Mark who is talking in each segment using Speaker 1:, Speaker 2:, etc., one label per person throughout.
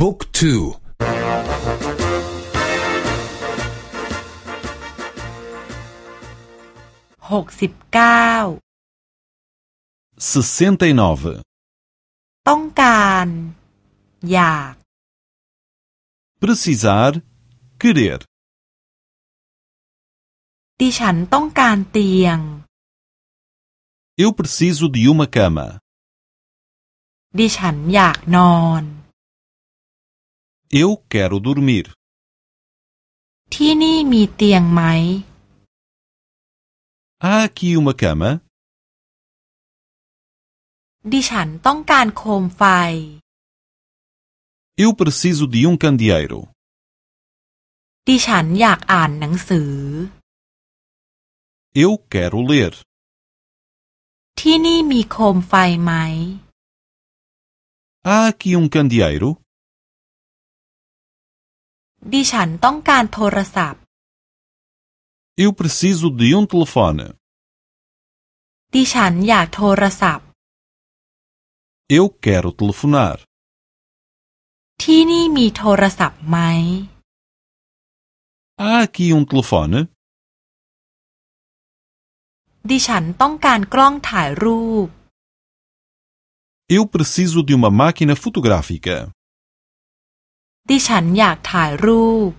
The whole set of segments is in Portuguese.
Speaker 1: บุ๊กทู
Speaker 2: หกสิบเก้า
Speaker 3: 69.
Speaker 2: ต้องการ อยาก
Speaker 3: Precisar. Querer.
Speaker 2: ดิฉันต้องการเตียง
Speaker 3: Eu preciso de uma cama.
Speaker 2: ดิฉันอยากนอน
Speaker 3: Eu quero dormir.
Speaker 2: ที่นี่มีเตียงไหม
Speaker 3: Há aqui uma cama?
Speaker 2: ดิฉันต้องการโคมไฟ
Speaker 3: Eu preciso de um candeeiro.
Speaker 2: ดิฉันอยากอ่านหนังสือ
Speaker 3: Eu quero ler.
Speaker 2: ที่นี่มีโคมไฟไหม
Speaker 3: Há aqui um candeeiro?
Speaker 2: ดิฉันต้องการโทรศัพท์
Speaker 3: Eu preciso de um telefone.
Speaker 2: ดิฉันอยากโทรศัพท์
Speaker 3: Eu quero telefonar.
Speaker 2: ที่นี่มีโทรศัพท์ไหม
Speaker 3: Há aqui um telefone?
Speaker 2: ดิฉันต้องการกล้องถ่ายรูป
Speaker 3: Eu preciso de uma máquina fotográfica.
Speaker 2: ดิฉันอยากถ่ายรูป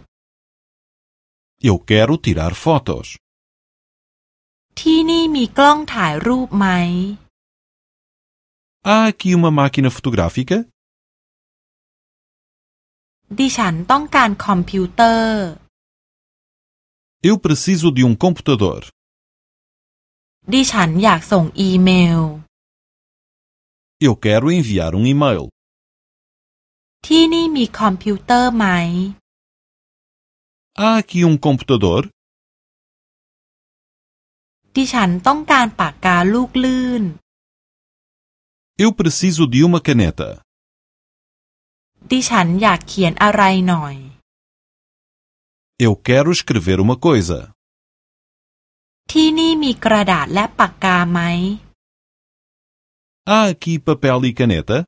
Speaker 3: Eu quero tirar fotos.
Speaker 2: ที่นี่มีกล้องถ่ายรูปไหม
Speaker 3: Há aqui uma máquina fotográfica?
Speaker 2: ดิฉันต้องการคอมพิวเตอร์
Speaker 3: Eu preciso de um computador.
Speaker 2: ดิฉันอยากส่งอีเมล
Speaker 3: Eu quero enviar um e-mail.
Speaker 2: ที่นี่มีคอมพิวเตอร์ไหม
Speaker 3: Há aqui um computador?
Speaker 2: ดิฉันต้องการปากกาลูกลื่น
Speaker 3: Eu preciso de uma caneta.
Speaker 2: ดิฉันอยากเขียนอะไรหน่อย
Speaker 3: Eu quero escrever uma coisa.
Speaker 2: ที่นี่มีกระดาษและปากกาไหม
Speaker 3: Há aqui papel e caneta?